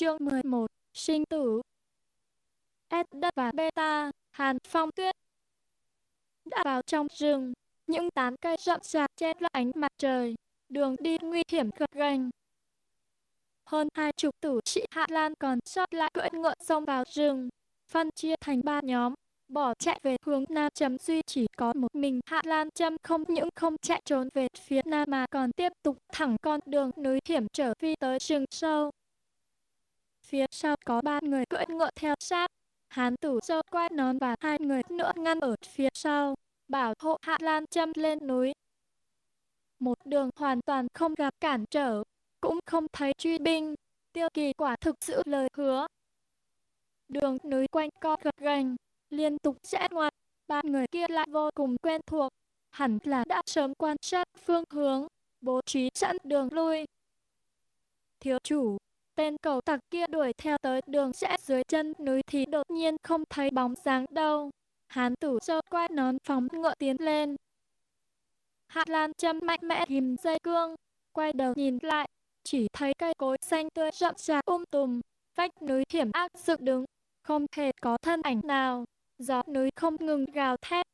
Chương 11 Sinh tử S đất và beta, Hàn Phong Tuyết Đã vào trong rừng, những tán cây rậm rạp che lại ánh mặt trời, đường đi nguy hiểm gập ghềnh. Hơn hai chục tử sĩ Hạ Lan còn sót lại cưỡi ngựa xông vào rừng, phân chia thành ba nhóm, bỏ chạy về hướng Nam chấm duy chỉ có một mình Hạ Lan Trâm không những không chạy trốn về phía Nam mà còn tiếp tục thẳng con đường núi hiểm trở phi tới rừng sâu. Phía sau có ba người cưỡi ngựa theo sát, hán tử dâu quay nón và hai người nữa ngăn ở phía sau, bảo hộ Hạ Lan châm lên núi. Một đường hoàn toàn không gặp cản trở, cũng không thấy truy binh, tiêu kỳ quả thực sự lời hứa. Đường núi quanh co gập ghềnh, liên tục rẽ ngoặt, ba người kia lại vô cùng quen thuộc, hẳn là đã sớm quan sát phương hướng, bố trí sẵn đường lui. Thiếu chủ, tên cầu tặc kia đuổi theo tới đường rẽ dưới chân núi thì đột nhiên không thấy bóng dáng đâu. Hán tử cho quay nón phóng ngựa tiến lên. Hạ Lan châm mạnh mẽ ghim dây cương, quay đầu nhìn lại, chỉ thấy cây cối xanh tươi rậm rạp um tùm, vách núi hiểm ác dựng đứng, không hề có thân ảnh nào gió núi không ngừng gào thét.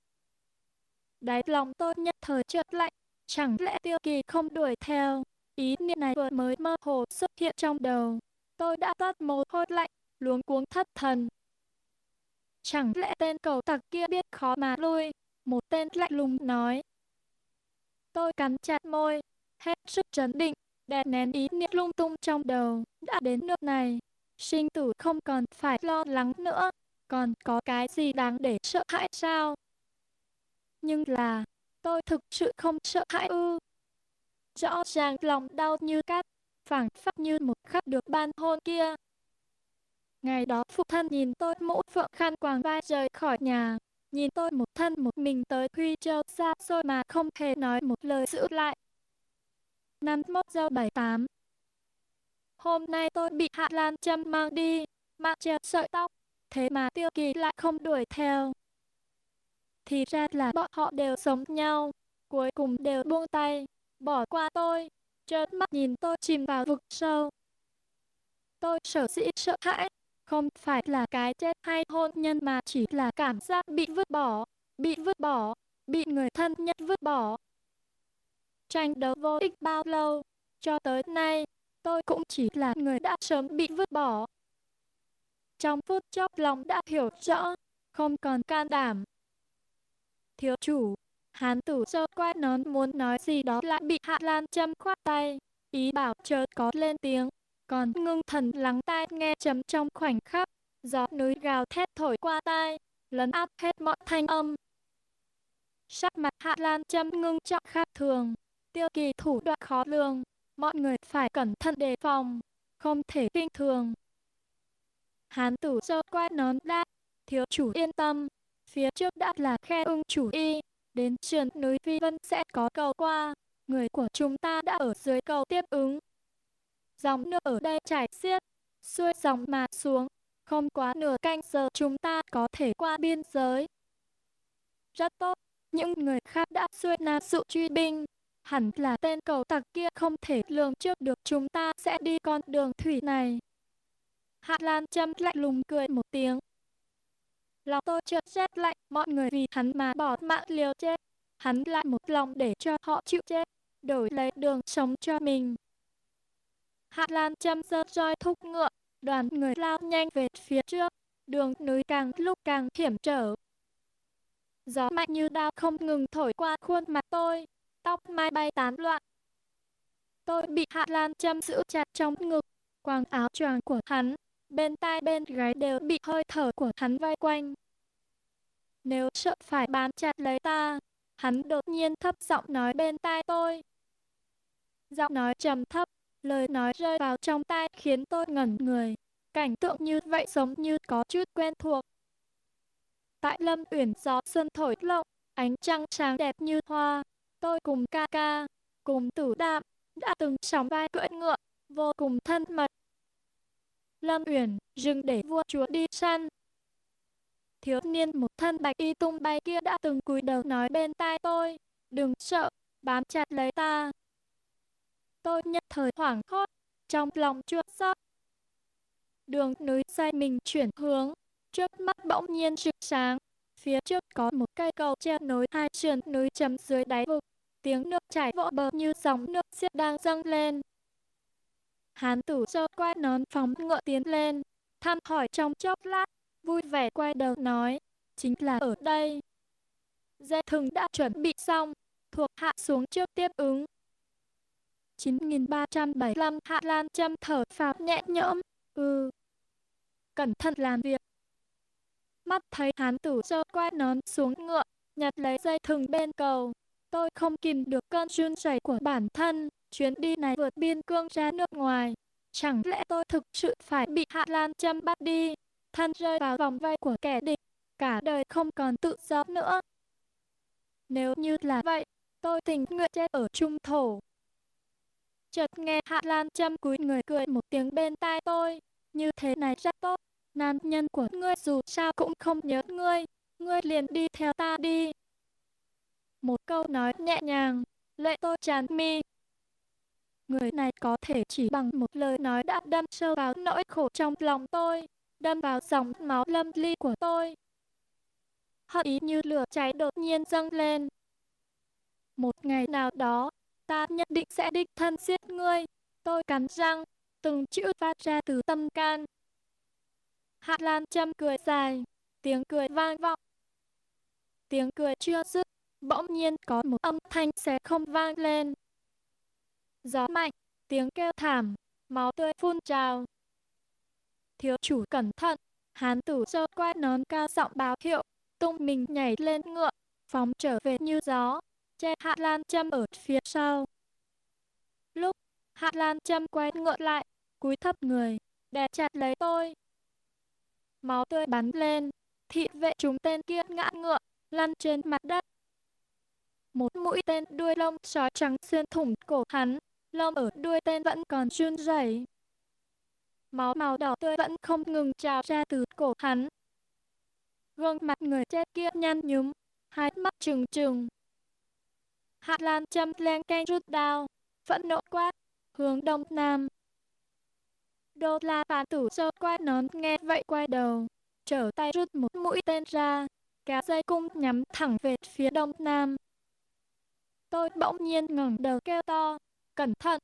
Đáy lòng tôi nhất thời trượt lạnh, chẳng lẽ tiêu kỳ không đuổi theo. Ý niệm này vừa mới mơ hồ xuất hiện trong đầu. Tôi đã toát mồ hôi lạnh, luống cuống thất thần. Chẳng lẽ tên cầu tặc kia biết khó mà lui, một tên lạnh lùng nói. Tôi cắn chặt môi, hết sức trấn định, đè nén ý niệm lung tung trong đầu, đã đến nước này. Sinh tử không còn phải lo lắng nữa, còn có cái gì đáng để sợ hãi sao? Nhưng là, tôi thực sự không sợ hãi ư. Rõ ràng lòng đau như cắt, phảng phất như một khắc được ban hôn kia. Ngày đó phụ thân nhìn tôi mũ phượng khăn quàng vai rời khỏi nhà, nhìn tôi một thân một mình tới Huy Châu xa xôi mà không hề nói một lời giữ lại. Năm mốt giờ bảy tám Hôm nay tôi bị Hạ Lan Trâm mang đi, mang treo sợi tóc, thế mà tiêu kỳ lại không đuổi theo. Thì ra là bọn họ đều sống nhau, cuối cùng đều buông tay, bỏ qua tôi, trợn mắt nhìn tôi chìm vào vực sâu. Tôi sở dĩ sợ hãi, không phải là cái chết hay hôn nhân mà chỉ là cảm giác bị vứt bỏ, bị vứt bỏ, bị người thân nhất vứt bỏ. Tranh đấu vô ích bao lâu, cho tới nay, tôi cũng chỉ là người đã sớm bị vứt bỏ. Trong phút chốc lòng đã hiểu rõ, không còn can đảm. Thiếu chủ, hán tử sơ quay nón muốn nói gì đó lại bị Hạ Lan châm khoát tay, ý bảo chớ có lên tiếng, còn ngưng thần lắng tai nghe chấm trong khoảnh khắc, gió núi gào thét thổi qua tai, lấn áp hết mọi thanh âm. Sắc mặt Hạ Lan châm ngưng trọng khác thường, tiêu kỳ thủ đoạn khó lường, mọi người phải cẩn thận đề phòng, không thể kinh thường. Hán tử sơ quay nón đáp, thiếu chủ yên tâm, phía trước đã là khe ưng chủ y, đến sườn núi Phi Vân sẽ có cầu qua, người của chúng ta đã ở dưới cầu tiếp ứng. Dòng nước ở đây chảy xiết, xuôi dòng mà xuống, không quá nửa canh giờ chúng ta có thể qua biên giới. Rất tốt, những người khác đã xuôi nam sự truy binh, hẳn là tên cầu tặc kia không thể lường trước được chúng ta sẽ đi con đường thủy này. Hạ Lan châm lạnh lùng cười một tiếng. Lòng tôi chợt rét lạnh, mọi người vì hắn mà bỏ mạng liều chết. Hắn lại một lòng để cho họ chịu chết, đổi lấy đường sống cho mình. Hạ Lan châm dơ roi thúc ngựa, đoàn người lao nhanh về phía trước, đường núi càng lúc càng hiểm trở. Gió mạnh như đao không ngừng thổi qua khuôn mặt tôi, tóc mai bay tán loạn. Tôi bị Hạ Lan châm giữ chặt trong ngực, quàng áo choàng của hắn, bên tai bên gáy đều bị hơi thở của hắn vây quanh. Nếu sợ phải bám chặt lấy ta, hắn đột nhiên thấp giọng nói bên tai tôi. Giọng nói trầm thấp, lời nói rơi vào trong tai khiến tôi ngẩn người. Cảnh tượng như vậy giống như có chút quen thuộc. Tại lâm uyển gió xuân thổi lộng, ánh trăng sáng đẹp như hoa. Tôi cùng ca ca, cùng tử đạm, đã từng sóng vai cưỡi ngựa, vô cùng thân mật. Lâm Uyển dừng để vua chúa đi săn. Thiếu niên một thân bạch y tung bay kia đã từng cúi đầu nói bên tai tôi, đừng sợ, bám chặt lấy ta. Tôi nhất thời hoảng hốt, trong lòng chua xót. đường núi xoay mình chuyển hướng, trước mắt bỗng nhiên rực sáng. Phía trước có một cây cầu treo nối hai sườn núi chấm dưới đáy vực, tiếng nước chảy vỗ bờ như dòng nước xiết đang dâng lên. Hán tử Cho quay nón phóng ngựa tiến lên, thăm hỏi trong chốc lát, vui vẻ quay đầu nói, chính là ở đây. Dây thừng đã chuẩn bị xong, thuộc hạ xuống trước tiếp ứng. 9375 Hạ Lan châm thở phào nhẹ nhõm, ừ. Cẩn thận làm việc. Mắt thấy hán tử Cho quay nón xuống ngựa, nhặt lấy dây thừng bên cầu. Tôi không kìm được cơn run rẩy của bản thân, chuyến đi này vượt biên cương ra nước ngoài. Chẳng lẽ tôi thực sự phải bị Hạ Lan châm bắt đi, thân rơi vào vòng vây của kẻ địch, cả đời không còn tự do nữa. Nếu như là vậy, tôi tình nguyện chết ở trung thổ. Chợt nghe Hạ Lan châm cúi người cười một tiếng bên tai tôi, như thế này rất tốt, nam nhân của ngươi dù sao cũng không nhớ ngươi, ngươi liền đi theo ta đi. Một câu nói nhẹ nhàng, lệ tôi tràn mi. Người này có thể chỉ bằng một lời nói đã đâm sâu vào nỗi khổ trong lòng tôi, đâm vào dòng máu lâm ly của tôi. Hận ý như lửa cháy đột nhiên dâng lên. Một ngày nào đó, ta nhất định sẽ đích thân giết ngươi. Tôi cắn răng, từng chữ phát ra từ tâm can. Hạ Lan châm cười dài, tiếng cười vang vọng. Tiếng cười chưa dứt, bỗng nhiên có một âm thanh xé không vang lên. Gió mạnh, tiếng kêu thảm, máu tươi phun trào. Thiếu chủ cẩn thận, hán tử sơ quay nón cao giọng báo hiệu, tung mình nhảy lên ngựa, phóng trở về như gió, che Hạ Lan châm ở phía sau. Lúc Hạ Lan châm quay ngựa lại, cúi thấp người, đè chặt lấy tôi. Máu tươi bắn lên, thị vệ chúng tên kia ngã ngựa, lăn trên mặt đất. Một mũi tên đuôi lông sói trắng xuyên thủng cổ hắn, lông ở đuôi tên vẫn còn run rẩy. Máu màu đỏ tươi vẫn không ngừng trào ra từ cổ hắn. Gương mặt người chết kia nhăn nhúm, hai mắt trừng trừng. Hạ Lan châm len canh rút đao, phẫn nộ quát, hướng đông nam. Đô la phán tử sơ quay nón nghe vậy quay đầu, trở tay rút một mũi tên ra, kéo dây cung nhắm thẳng về phía đông nam. Tôi bỗng nhiên ngẩng đầu kêu to, cẩn thận.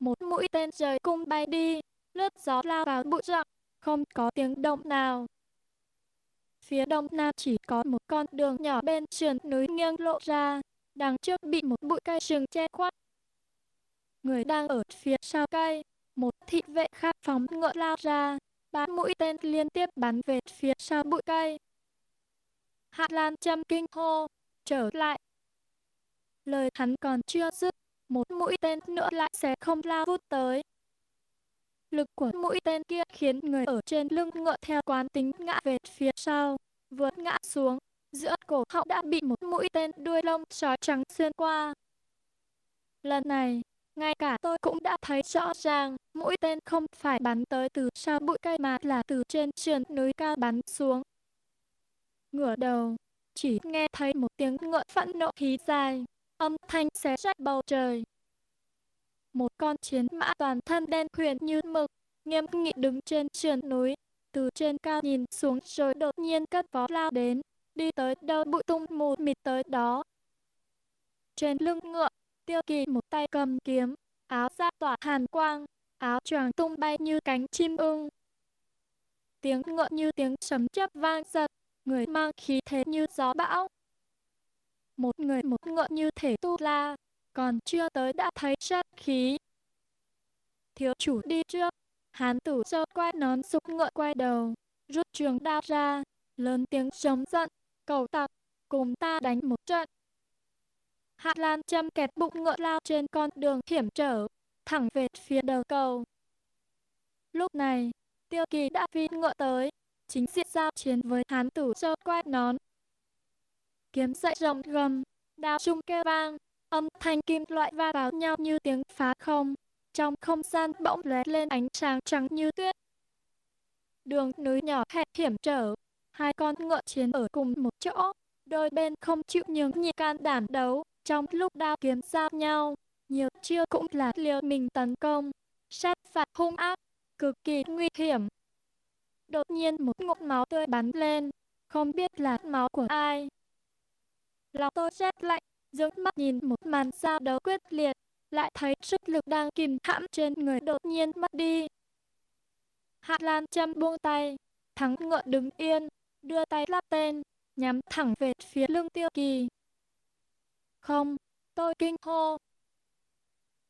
Một mũi tên rời cung bay đi, lướt gió lao vào bụi rậm, không có tiếng động nào. Phía đông nam chỉ có một con đường nhỏ bên sườn núi nghiêng lộ ra, đằng trước bị một bụi cây rừng che khuất. Người đang ở phía sau cây, một thị vệ khác phóng ngựa lao ra, ba mũi tên liên tiếp bắn về phía sau bụi cây. Hạ Lan châm kinh hô, trở lại. Lời hắn còn chưa dứt, một mũi tên nữa lại sẽ không lao vút tới. Lực của mũi tên kia khiến người ở trên lưng ngựa theo quán tính ngã về phía sau, vượt ngã xuống, giữa cổ họng đã bị một mũi tên đuôi lông sói trắng xuyên qua. Lần này, ngay cả tôi cũng đã thấy rõ ràng, mũi tên không phải bắn tới từ sau bụi cây mà là từ trên sườn núi cao bắn xuống. Ngửa đầu, chỉ nghe thấy một tiếng ngựa phẫn nộ khí dài, âm thanh xé rách bầu trời. Một con chiến mã toàn thân đen khuyển như mực, nghiêm nghị đứng trên sườn núi, từ trên cao nhìn xuống rồi đột nhiên cất vó lao đến, đi tới đâu bụi tung mù mịt tới đó. Trên lưng ngựa, tiêu kỳ một tay cầm kiếm, áo ra tỏa hàn quang, áo choàng tung bay như cánh chim ưng. Tiếng ngựa như tiếng sấm chớp vang giật, người mang khí thế như gió bão. Một người một ngựa như thể tu la, còn chưa tới đã thấy sát khí. Thiếu chủ đi trước, hán tử sơ quay nón sụp ngựa quay đầu, rút trường đao ra, lớn tiếng chống giận, cầu tặc, cùng ta đánh một trận. Hạ Lan châm kẹt bụng ngựa lao trên con đường hiểm trở, thẳng về phía đầu cầu. Lúc này, tiêu kỳ đã phi ngựa tới, chính diện giao chiến với hán tử sơ quay nón. Kiếm dậy rồng gầm, đao trung kêu vang, âm thanh kim loại va vào nhau như tiếng phá không. Trong không gian bỗng lóe lên ánh sáng trắng như tuyết. Đường núi nhỏ hẹp hiểm trở, hai con ngựa chiến ở cùng một chỗ, đôi bên không chịu nhường nhịn can đảm đấu, trong lúc đao kiếm giao nhau, nhiều chiêu cũng là liều mình tấn công, sát phạt hung ác, cực kỳ nguy hiểm. Đột nhiên một ngụm máu tươi bắn lên, không biết là máu của ai. Lòng tôi rét lạnh, dưỡng mắt nhìn một màn giao đấu quyết liệt, lại thấy sức lực đang kìm hãm trên người đột nhiên mất đi. Hạ Lan châm buông tay, thắng ngựa đứng yên, đưa tay lắp tên, nhắm thẳng về phía lưng tiêu kỳ. Không, tôi kinh hô.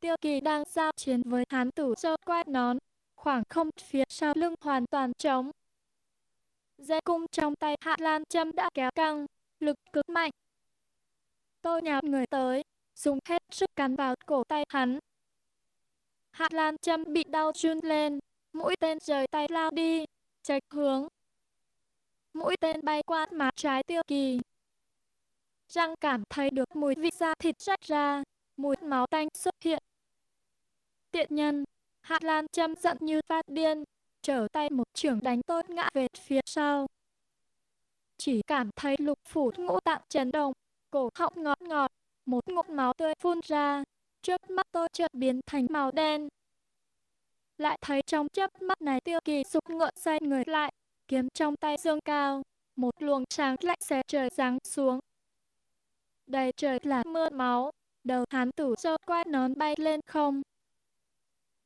Tiêu kỳ đang giao chiến với hán tử sơ quét nón, khoảng không phía sau lưng hoàn toàn trống. Dây cung trong tay Hạ Lan Trâm đã kéo căng, lực cực mạnh. Tôi nhào người tới, dùng hết sức cắn vào cổ tay hắn. Hạ Lan trâm bị đau run lên, mũi tên rời tay lao đi, chạch hướng. Mũi tên bay qua má trái tiêu kỳ. Răng cảm thấy được mùi vị da thịt rách ra, mùi máu tanh xuất hiện. Tiện nhân, Hạ Lan trâm giận như phát điên, trở tay một trưởng đánh tốt ngã về phía sau. Chỉ cảm thấy lục phủ ngũ tạng chấn động, cổ họng ngọt ngọt, một ngụm máu tươi phun ra, trước mắt tôi chợt biến thành màu đen. Lại thấy trong chớp mắt này tiêu kỳ sụp ngựa xoay người lại, kiếm trong tay dương cao, một luồng sáng lạnh xé trời giáng xuống. Đầy trời là mưa máu, đầu hán tử sơ quét nón bay lên không.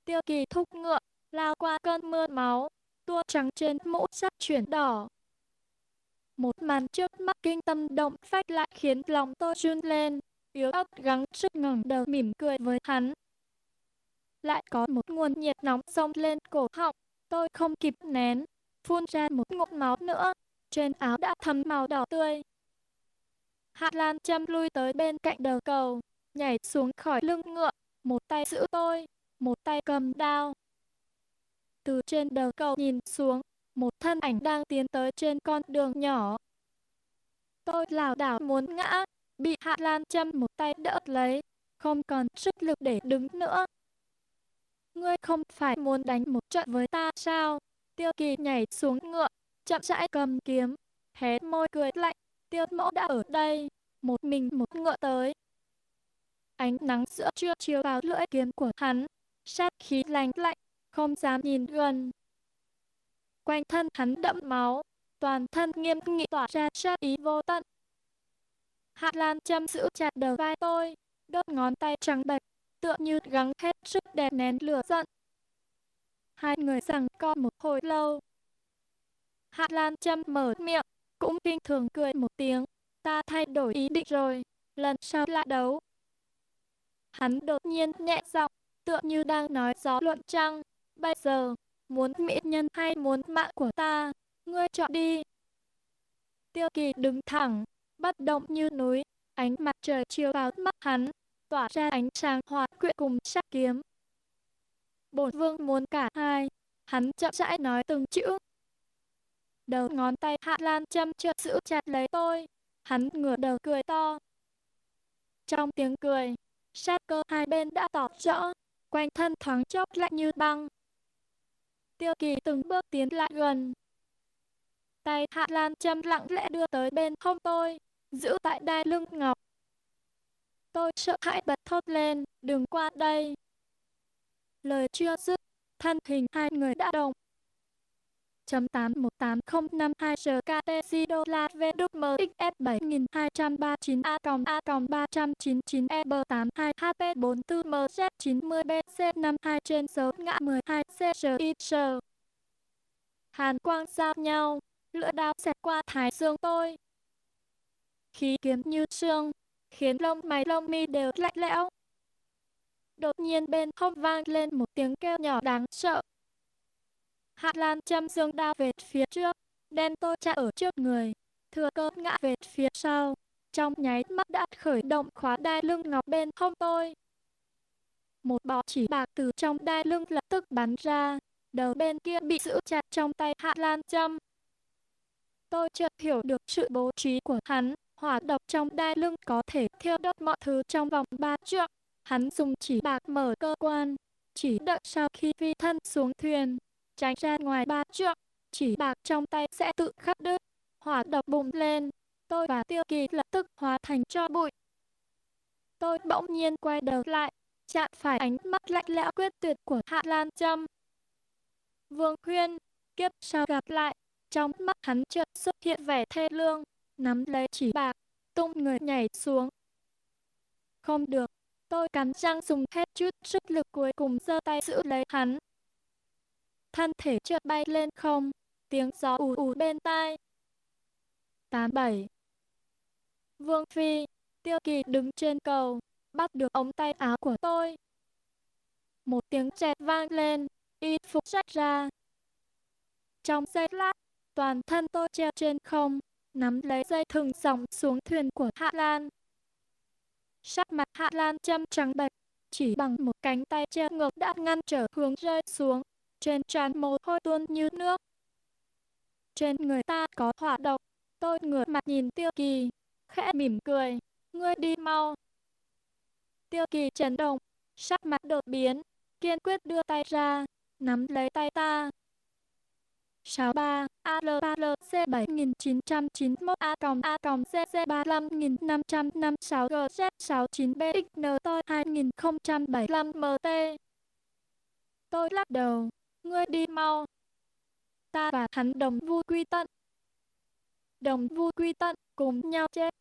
Tiêu kỳ thúc ngựa, lao qua cơn mưa máu, tua trắng trên mũ sắt chuyển đỏ. Một màn trước mắt kinh tâm động phách lại khiến lòng tôi run lên, yếu ớt gắng sức ngẩng đầu mỉm cười với hắn. Lại có một nguồn nhiệt nóng xông lên cổ họng, tôi không kịp nén, phun ra một ngụm máu nữa, trên áo đã thấm màu đỏ tươi. Hạ Lan châm lui tới bên cạnh đầu cầu, nhảy xuống khỏi lưng ngựa, một tay giữ tôi, một tay cầm đao. Từ trên đầu cầu nhìn xuống, một thân ảnh đang tiến tới trên con đường nhỏ. Tôi lảo đảo muốn ngã, bị Hạ Lan châm một tay đỡ lấy, không còn sức lực để đứng nữa. Ngươi không phải muốn đánh một trận với ta sao? Tiêu kỳ nhảy xuống ngựa, chậm rãi cầm kiếm, hé môi cười lạnh, tiêu mẫu đã ở đây, một mình một ngựa tới. Ánh nắng giữa trưa chiếu vào lưỡi kiếm của hắn, sát khí lạnh lạnh, không dám nhìn gần. Quanh thân hắn đẫm máu, toàn thân nghiêm nghị tỏa ra sát ý vô tận. Hạ Lan châm giữ chặt đầu vai tôi, đốt ngón tay trắng bệch, tựa như gắng hết sức đè nén lửa giận. Hai người rằng co một hồi lâu. Hạ Lan châm mở miệng, cũng kinh thường cười một tiếng. Ta thay đổi ý định rồi, lần sau lại đấu. Hắn đột nhiên nhẹ giọng, tựa như đang nói gió luận trăng. Bây giờ, muốn mỹ nhân hay muốn mạng của ta, ngươi chọn đi. Tiêu kỳ đứng thẳng, bất động như núi, ánh mặt trời chiếu vào mắt hắn, tỏa ra ánh sáng hòa quyện cùng sắc kiếm. Bổn vương muốn cả hai, hắn chậm rãi nói từng chữ. Đầu ngón tay Hạ Lan châm chợt giữ chặt lấy tôi, hắn ngửa đầu cười to. Trong tiếng cười, sát cơ hai bên đã tỏ rõ, quanh thân thoáng chốc lạnh như băng. Tiêu kỳ từng bước tiến lại gần. Tay Hạ Lan châm lặng lẽ đưa tới bên hông tôi, giữ tại đai lưng ngọc. Tôi sợ hãi bật thốt lên, đừng qua đây. Lời chưa dứt, thân hình hai người đã đồng. Chấm 818052 GKT đô la VWMXF 7239 A còng A còng 399 EB 82 HP 44 MZ 90 BC 52 trên dấu ngã 12 CRIS Hàn quang giao nhau, lưỡi đao xẹt qua thái dương tôi. Khí kiếm như xương, khiến lông mày lông mi đều lạnh lẽo. Đột nhiên bên hông vang lên một tiếng kêu nhỏ đáng sợ. Hạ Lan châm dương đao về phía trước, đen tôi chặn ở trước người, thừa cơ ngã về phía sau. Trong nháy mắt đã khởi động khóa đai lưng ngọc bên hông tôi. Một bó chỉ bạc từ trong đai lưng lập tức bắn ra, đầu bên kia bị giữ chặt trong tay Hạ Lan châm. Tôi chợt hiểu được sự bố trí của hắn, hỏa độc trong đai lưng có thể thiêu đốt mọi thứ trong vòng ba trượng. Hắn dùng chỉ bạc mở cơ quan, chỉ đợi sau khi phi thân xuống thuyền, tránh ra ngoài ba trượng, chỉ bạc trong tay sẽ tự khắc đứt. Hỏa độc bùng lên, tôi và tiêu kỳ lập tức hóa thành cho bụi. Tôi bỗng nhiên quay đầu lại, chạm phải ánh mắt lạnh lẽo quyết tuyệt của Hạ Lan Trâm. Vương khuyên kiếp sau gặp lại, trong mắt hắn chợt xuất hiện vẻ thê lương, nắm lấy chỉ bạc, tung người nhảy xuống. Không được, tôi cắn răng dùng hết chút sức lực cuối cùng giơ tay giữ lấy hắn. Thân thể chợt bay lên không, tiếng gió ù ù bên tai. 87 Vương Phi, Tiêu Kỳ đứng trên cầu, bắt được ống tay áo của tôi. Một tiếng chẹt vang lên, y phục rách ra. Trong giây lát, toàn thân tôi treo trên không, nắm lấy dây thừng dòng xuống thuyền của Hạ Lan. Sắc mặt Hạ Lan châm trắng bệch, chỉ bằng một cánh tay treo ngược đã ngăn trở hướng rơi xuống, trên trán mồ hôi tuôn như nước. Trên người ta có hỏa độc, tôi ngửa mặt nhìn Tiêu Kỳ, khẽ mỉm cười, ngươi đi mau. Tiêu Kỳ chấn động, sắc mặt đột biến, kiên quyết đưa tay ra, nắm lấy tay ta. 63 ALPLC 7991 A A CC 35556 GZ 69 BXN tôi 2075 MT. Tôi lắc đầu, ngươi đi mau. Ta và hắn đồng vui quy tận. Đồng vui quy tận, cùng nhau chết.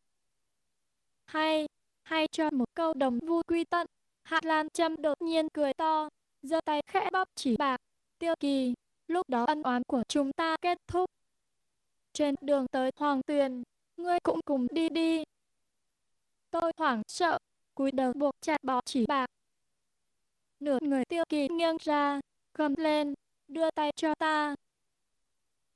Hay, hay cho một câu đồng vui quy tận. Hạ Lan Trâm đột nhiên cười to, giơ tay khẽ bóp chỉ bạc. Tiêu kỳ, lúc đó ân oán của chúng ta kết thúc. Trên đường tới Hoàng Tuyền, ngươi cũng cùng đi đi. Tôi hoảng sợ, cúi đầu buộc chặt bó chỉ bạc. Nửa người tiêu kỳ nghiêng ra, cầm lên, đưa tay cho ta.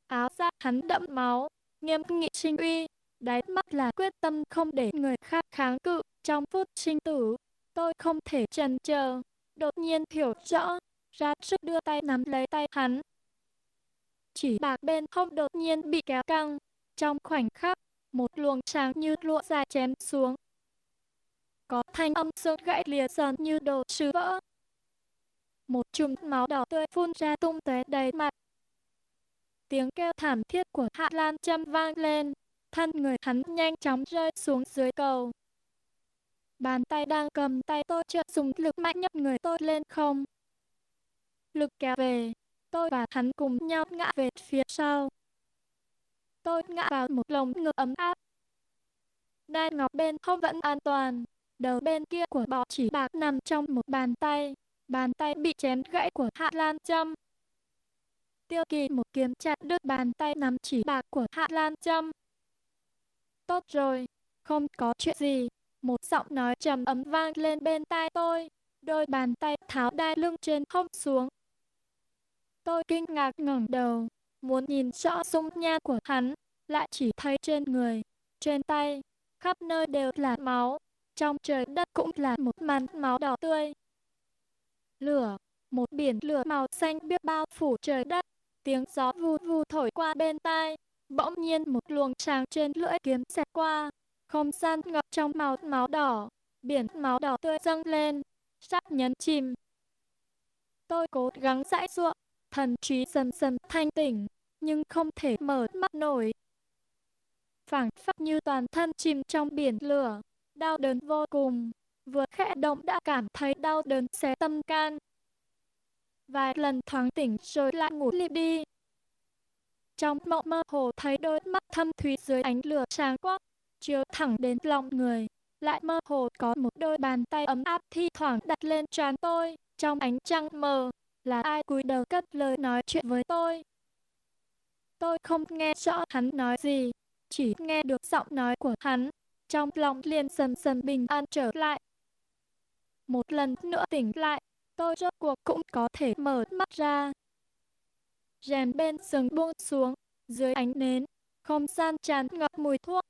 Áo da hắn đẫm máu, nghiêm nghị sinh uy, đáy mắt là quyết tâm không để người khác kháng cự trong phút sinh tử. Tôi không thể chần chờ, đột nhiên hiểu rõ, ra sức đưa tay nắm lấy tay hắn. Chỉ bạc bên hông đột nhiên bị kéo căng, trong khoảnh khắc, một luồng sáng như lụa dài chém xuống. Có thanh âm sơn gãy lìa dần như đồ sứ vỡ. Một chùm máu đỏ tươi phun ra tung tóe đầy mặt. Tiếng kêu thảm thiết của Hạ Lan châm vang lên, thân người hắn nhanh chóng rơi xuống dưới cầu. Bàn tay đang cầm tay tôi chợt dùng lực mạnh nhấc người tôi lên không. Lực kéo về, tôi và hắn cùng nhau ngã về phía sau. Tôi ngã vào một lồng ngực ấm áp. Đai ngọc bên không vẫn an toàn, đầu bên kia của bọ chỉ bạc nằm trong một bàn tay, bàn tay bị chém gãy của Hạ Lan Trâm. Tiêu kỳ một kiếm chặt đứt bàn tay nắm chỉ bạc của Hạ Lan Trâm. Tốt rồi, không có chuyện gì. Một giọng nói trầm ấm vang lên bên tai tôi. Đôi bàn tay tháo đai lưng trên hông xuống. Tôi kinh ngạc ngẩng đầu, muốn nhìn rõ dung nhan của hắn, lại chỉ thấy trên người, trên tay, khắp nơi đều là máu, trong trời đất cũng là một màn máu đỏ tươi. Lửa, một biển lửa màu xanh biết bao phủ trời đất, tiếng gió vù vù thổi qua bên tai, bỗng nhiên một luồng sáng trên lưỡi kiếm xẹt qua, không gian ngập trong màu máu đỏ, biển máu đỏ tươi dâng lên, sắp nhấn chìm. Tôi cố gắng dãi ruộng, thần trí dần dần thanh tỉnh, nhưng không thể mở mắt nổi. Phảng phất như toàn thân chìm trong biển lửa, đau đớn vô cùng, vừa khẽ động đã cảm thấy đau đớn xé tâm can. Vài lần thoáng tỉnh rồi lại ngủ lịp đi. Trong mộng mơ hồ thấy đôi mắt thâm thúy dưới ánh lửa sáng quắc, chiếu thẳng đến lòng người. Lại mơ hồ có một đôi bàn tay ấm áp thi thoảng đặt lên trán tôi, trong ánh trăng mờ, là ai cúi đầu cất lời nói chuyện với tôi. Tôi không nghe rõ hắn nói gì, chỉ nghe được giọng nói của hắn, trong lòng liền dần dần bình an trở lại. Một lần nữa tỉnh lại, tôi rốt cuộc cũng có thể mở mắt ra. Rèm bên giường buông xuống, dưới ánh nến, không gian tràn ngập mùi thuốc.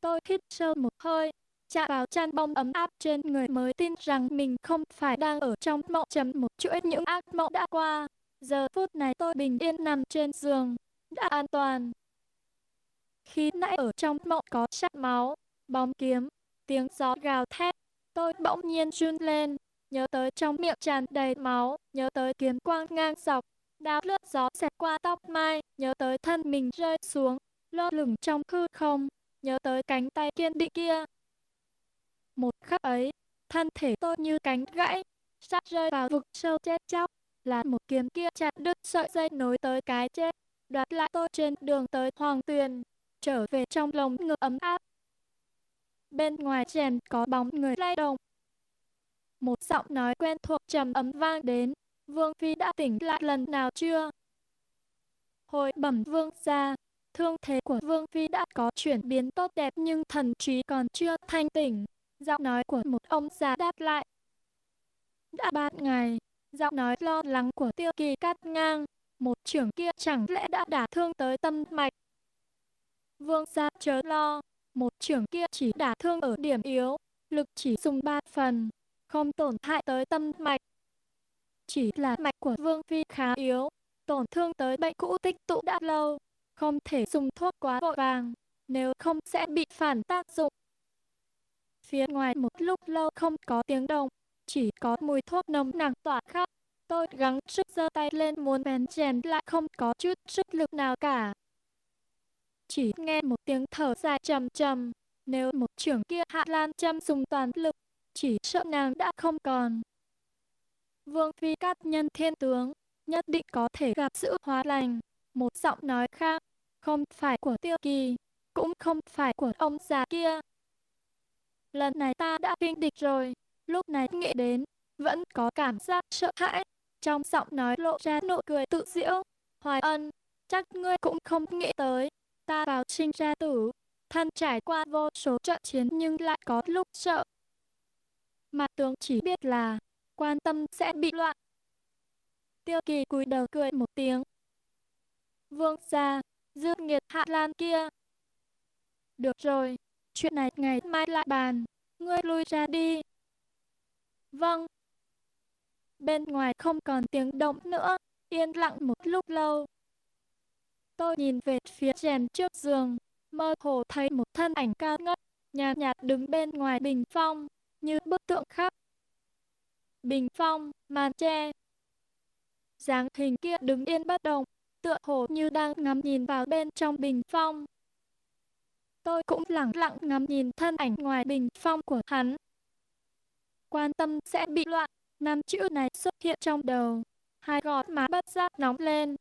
Tôi hít sâu một hơi, chạm vào chăn bông ấm áp trên người mới tin rằng mình không phải đang ở trong mộng chấm một chuỗi những ác mộng đã qua. Giờ phút này tôi bình yên nằm trên giường, đã an toàn. Khi nãy ở trong mộng có sắc máu, bóng kiếm, tiếng gió gào thét, tôi bỗng nhiên run lên, nhớ tới trong miệng tràn đầy máu, nhớ tới kiếm quang ngang dọc, đao lướt gió xẹt qua tóc mai, nhớ tới thân mình rơi xuống, lơ lửng trong hư không, nhớ tới cánh tay kiên định kia, một khắc ấy, thân thể tôi như cánh gãy, sắp rơi vào vực sâu chết chóc. là một kiếm kia chặt đứt sợi dây nối tới cái chết, đoạt lại tôi trên đường tới Hoàng Tuyền, trở về trong lòng ngực ấm áp. Bên ngoài chèn có bóng người lay động. Một giọng nói quen thuộc trầm ấm vang đến, Vương Phi đã tỉnh lại lần nào chưa? Hồi bẩm Vương ra, thương thế của Vương Phi đã có chuyển biến tốt đẹp nhưng thần trí còn chưa thanh tỉnh. Giọng nói của một ông già đáp lại. Đã ba ngày, giọng nói lo lắng của tiêu kỳ cắt ngang. Một trưởng kia chẳng lẽ đã đả thương tới tâm mạch. Vương gia chớ lo, một trưởng kia chỉ đả thương ở điểm yếu, lực chỉ dùng ba phần, không tổn hại tới tâm mạch. Chỉ là mạch của Vương Phi khá yếu, tổn thương tới bệnh cũ tích tụ đã lâu, không thể dùng thuốc quá vội vàng, nếu không sẽ bị phản tác dụng. Phía ngoài một lúc lâu không có tiếng động, chỉ có mùi thuốc nồng nặc tỏa khắp. Tôi gắng sức giơ tay lên muốn bén chèn lại không có chút sức lực nào cả. Chỉ nghe một tiếng thở dài trầm trầm, nếu một trưởng kia hạ lan châm dùng toàn lực, chỉ sợ nàng đã không còn. Vương Phi cát nhân thiên tướng, nhất định có thể gặp sự hóa lành. Một giọng nói khác, không phải của tiêu kỳ, cũng không phải của ông già kia. Lần này ta đã kinh địch rồi, lúc này nghĩ đến, vẫn có cảm giác sợ hãi. Trong giọng nói lộ ra nụ cười tự diễu. Hoài ân, chắc ngươi cũng không nghĩ tới, ta vào sinh ra tử, thân trải qua vô số trận chiến nhưng lại có lúc sợ. Mặt tướng chỉ biết là, quan tâm sẽ bị loạn. Tiêu kỳ cúi đầu cười một tiếng. Vương gia, dư nghiệt hạ lan kia. Được rồi, chuyện này ngày mai lại bàn, ngươi lui ra đi. Vâng. Bên ngoài không còn tiếng động nữa, yên lặng một lúc lâu. Tôi nhìn về phía rèm trước giường, mơ hồ thấy một thân ảnh cao ngất, nhạt nhạt đứng bên ngoài bình phong, như bức tượng khắc. Bình phong, màn tre. dáng hình kia đứng yên bất động, tựa hồ như đang ngắm nhìn vào bên trong bình phong. Tôi cũng lặng lặng ngắm nhìn thân ảnh ngoài bình phong của hắn. Quan tâm sẽ bị loạn, năm chữ này xuất hiện trong đầu. Hai gót má bất giác nóng lên,